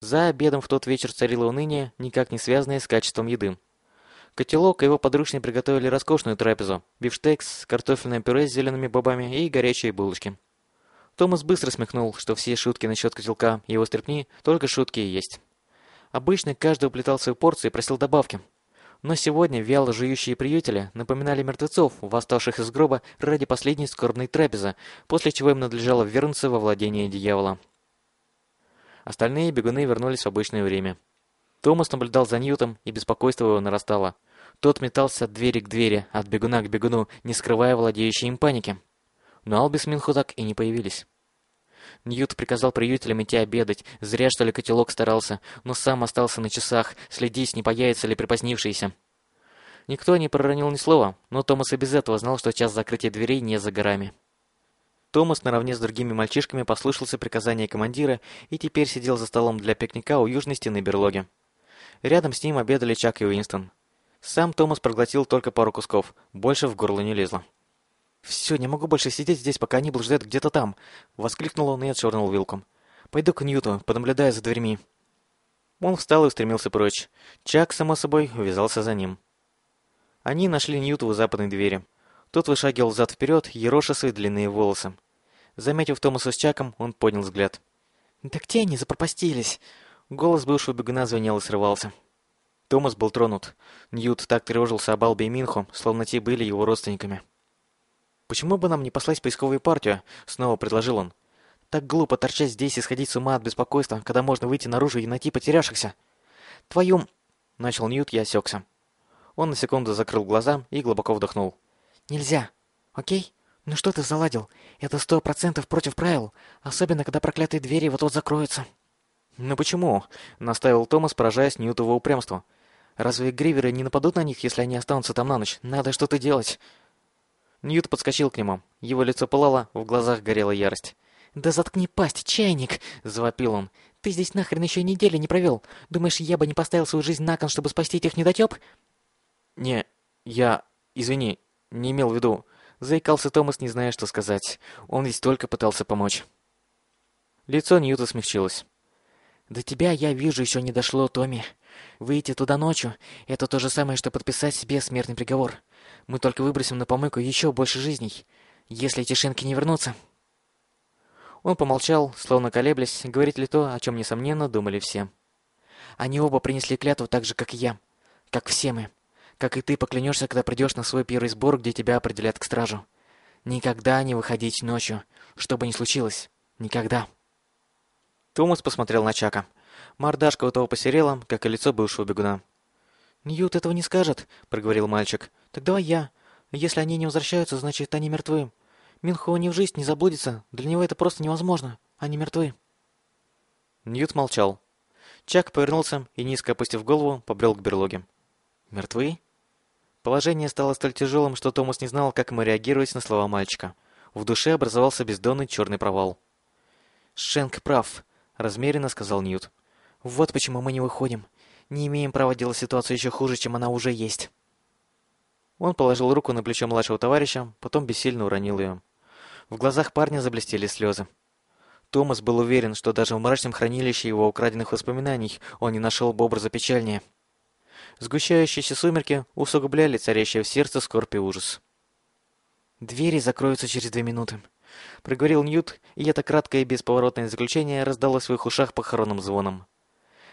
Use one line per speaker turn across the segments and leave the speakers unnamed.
За обедом в тот вечер царило уныние, никак не связанное с качеством еды. Котелок и его подручные приготовили роскошную трапезу. Бифштекс, картофельное пюре с зелеными бобами и горячие булочки. Томас быстро смехнул, что все шутки насчет котелка и его стряпни только шутки и есть. Обычно каждый уплетал свою порцию и просил добавки. Но сегодня вяло жующие приютели напоминали мертвецов, восставших из гроба ради последней скорбной трапезы, после чего им надлежало вернуться во владение дьявола. Остальные бегуны вернулись в обычное время. Томас наблюдал за Ньютом, и беспокойство его нарастало. Тот метался от двери к двери, от бегуна к бегуну, не скрывая владеющей им паники. Но Албис Минху так и не появились. Ньют приказал приютелям идти обедать, зря что ли котелок старался, но сам остался на часах, следить, не появится ли припозднившийся. Никто не проронил ни слова, но Томас и без этого знал, что час закрытия дверей не за горами. Томас наравне с другими мальчишками послушался приказания командира и теперь сидел за столом для пикника у южной стены берлоги. Рядом с ним обедали Чак и Уинстон. Сам Томас проглотил только пару кусков, больше в горло не лезло. «Все, не могу больше сидеть здесь, пока они блуждают где-то там!» — воскликнул он и отшвырнул вилком. «Пойду к Ньюту, понаблюдаю за дверьми». Он встал и устремился прочь. Чак, само собой, увязался за ним. Они нашли Ньюта у западной двери. Тот вышагивал зад-вперед, ероша свои длинные волосы. Заметив Томаса с Чаком, он поднял взгляд. «Да где они запропастились?» Голос бывшего бегуна звенел и срывался. Томас был тронут. Ньют так тревожился об Албе и Минху, словно те были его родственниками. «Почему бы нам не послать поисковую партию?» — снова предложил он. «Так глупо торчать здесь и сходить с ума от беспокойства, когда можно выйти наружу и найти потерявшихся». «Твою...» — начал Ньют и осекся. Он на секунду закрыл глаза и глубоко вдохнул. «Нельзя. Окей? Ну что ты заладил? Это сто процентов против правил, особенно когда проклятые двери вот-вот закроются». «Ну почему?» — наставил Томас, поражаясь Ньютову упрямству. «Разве гриверы не нападут на них, если они останутся там на ночь? Надо что-то делать!» Ньют подскочил к нему. Его лицо пылало, в глазах горела ярость. «Да заткни пасть, чайник!» — завопил он. «Ты здесь нахрен еще недели не провел. Думаешь, я бы не поставил свою жизнь на кон, чтобы спасти этих недотеп?» «Не, я... Извини, не имел в виду...» Заикался Томас, не зная, что сказать. Он ведь только пытался помочь. Лицо Ньюта смягчилось. «До тебя, я вижу, еще не дошло, Томми. Выйти туда ночью — это то же самое, что подписать себе смертный приговор. Мы только выбросим на помойку еще больше жизней, если эти шинки не вернутся». Он помолчал, словно колеблясь, говорит ли то, о чем, несомненно, думали все. «Они оба принесли клятву так же, как и я. Как все мы. Как и ты поклянешься, когда придешь на свой первый сбор, где тебя определят к стражу. Никогда не выходить ночью, что бы ни случилось. Никогда». Томас посмотрел на Чака. Мордашка у того посерела, как и лицо бывшего бегуна. «Ньют этого не скажет», — проговорил мальчик. «Так давай я. Если они не возвращаются, значит, они мертвы. Минхо ни в жизнь не заблудится. Для него это просто невозможно. Они мертвы». Ньют молчал. Чак повернулся и, низко опустив голову, побрел к берлоге. «Мертвы?» Положение стало столь тяжелым, что Томас не знал, как ему реагировать на слова мальчика. В душе образовался бездонный черный провал. «Шенк прав», — размеренно сказал Ньют. «Вот почему мы не выходим. Не имеем права делать ситуацию еще хуже, чем она уже есть». Он положил руку на плечо младшего товарища, потом бессильно уронил ее. В глазах парня заблестели слезы. Томас был уверен, что даже в мрачном хранилище его украденных воспоминаний он не нашел бы образа печальнее. Сгущающиеся сумерки усугубляли царящее в сердце скорбь и ужас. «Двери закроются через две минуты», — проговорил Ньют, и это краткое и бесповоротное заключение раздалось в их ушах похоронным звоном.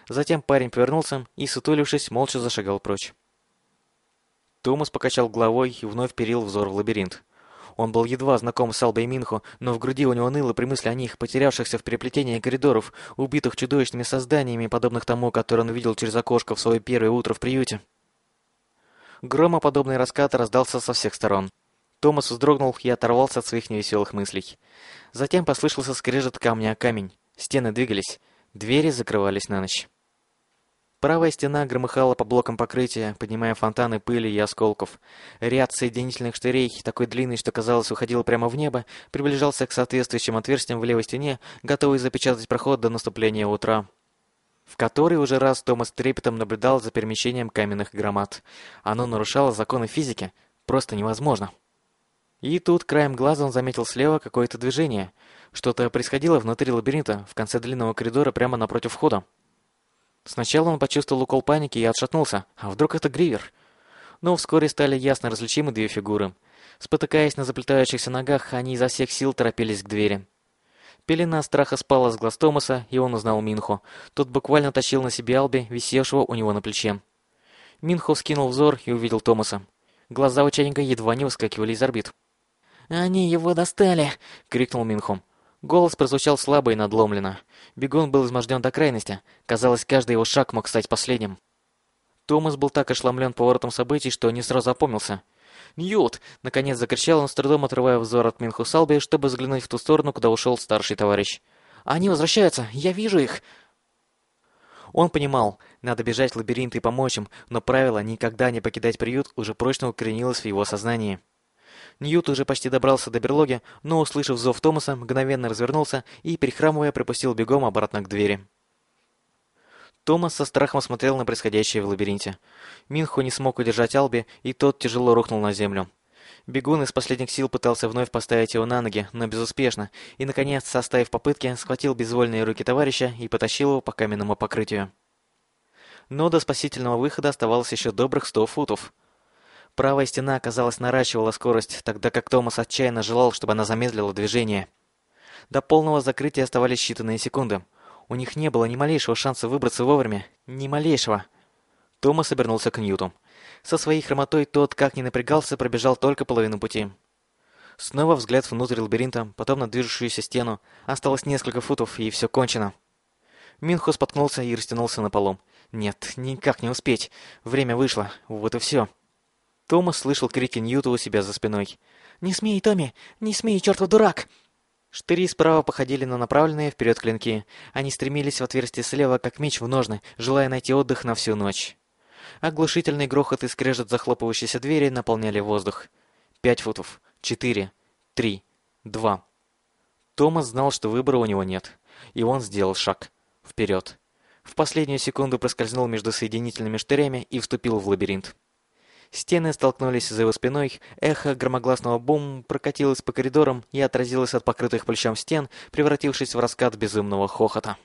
Затем парень повернулся и, сутулившись, молча зашагал прочь. Томас покачал головой и вновь перил взор в лабиринт. Он был едва знаком с Албой Минхо, но в груди у него ныло при мысли о них, потерявшихся в переплетении коридоров, убитых чудовищными созданиями, подобных тому, который он видел через окошко в свое первое утро в приюте. Громоподобный раскат раздался со всех сторон. Томас вздрогнул и оторвался от своих невеселых мыслей. Затем послышался скрежет камня о камень. Стены двигались. Двери закрывались на ночь. Правая стена громыхала по блокам покрытия, поднимая фонтаны пыли и осколков. Ряд соединительных штырей, такой длинный, что казалось, уходил прямо в небо, приближался к соответствующим отверстиям в левой стене, готовый запечатать проход до наступления утра. В который уже раз Томас трепетом наблюдал за перемещением каменных громад. Оно нарушало законы физики. Просто невозможно. И тут краем глаза он заметил слева какое-то движение. Что-то происходило внутри лабиринта, в конце длинного коридора прямо напротив входа. Сначала он почувствовал укол паники и отшатнулся. А вдруг это Гривер? Но вскоре стали ясно различимы две фигуры. Спотыкаясь на заплетающихся ногах, они изо всех сил торопились к двери. Пелена страха спала с глаз Томаса, и он узнал Минху. Тот буквально тащил на себе Алби, висевшего у него на плече. Минху вскинул взор и увидел Томаса. Глаза ученика едва не выскакивали из орбит.
«Они его достали!» — крикнул Минху.
Голос прозвучал слабо и надломленно. Бегун был изможден до крайности. Казалось, каждый его шаг мог стать последним. Томас был так ошеломлен поворотом событий, что не сразу опомнился. «Ньют!» — наконец закричал он, с трудом отрывая взор от Минху Салби, чтобы взглянуть в ту сторону, куда ушел старший товарищ.
«Они возвращаются! Я вижу их!»
Он понимал, надо бежать в лабиринт и помочь им, но правило никогда не покидать приют уже прочно укоренилось в его сознании. Ньют уже почти добрался до берлоги, но, услышав зов Томаса, мгновенно развернулся и, перехрамывая, пропустил бегом обратно к двери. Томас со страхом смотрел на происходящее в лабиринте. Минху не смог удержать Алби, и тот тяжело рухнул на землю. Бегун из последних сил пытался вновь поставить его на ноги, но безуспешно, и, наконец, составив попытки, схватил безвольные руки товарища и потащил его по каменному покрытию. Но до спасительного выхода оставалось еще добрых сто футов. Правая стена, казалось, наращивала скорость, тогда как Томас отчаянно желал, чтобы она замедлила движение. До полного закрытия оставались считанные секунды. У них не было ни малейшего шанса выбраться вовремя. Ни малейшего. Томас обернулся к Ньюту. Со своей хромотой тот, как ни напрягался, пробежал только половину пути. Снова взгляд внутрь лабиринта, потом на движущуюся стену. Осталось несколько футов, и все кончено. Минхо споткнулся и растянулся на полу. Нет, никак не успеть. Время вышло. Вот и все. Томас слышал крики Ньюта у себя за спиной.
«Не смей, Томми! Не смей, чертов дурак!»
Штыри справа походили на направленные вперед клинки. Они стремились в отверстие слева, как меч в ножны, желая найти отдых на всю ночь. Оглушительный грохот и скрежет захлопывающейся двери наполняли воздух. Пять футов. Четыре. Три. Два. Томас знал, что выбора у него нет. И он сделал шаг. Вперед. В последнюю секунду проскользнул между соединительными штырями и вступил в лабиринт. Стены столкнулись за его спиной, эхо громогласного бум прокатилось по коридорам и отразилось от покрытых плечом стен, превратившись в раскат безумного хохота.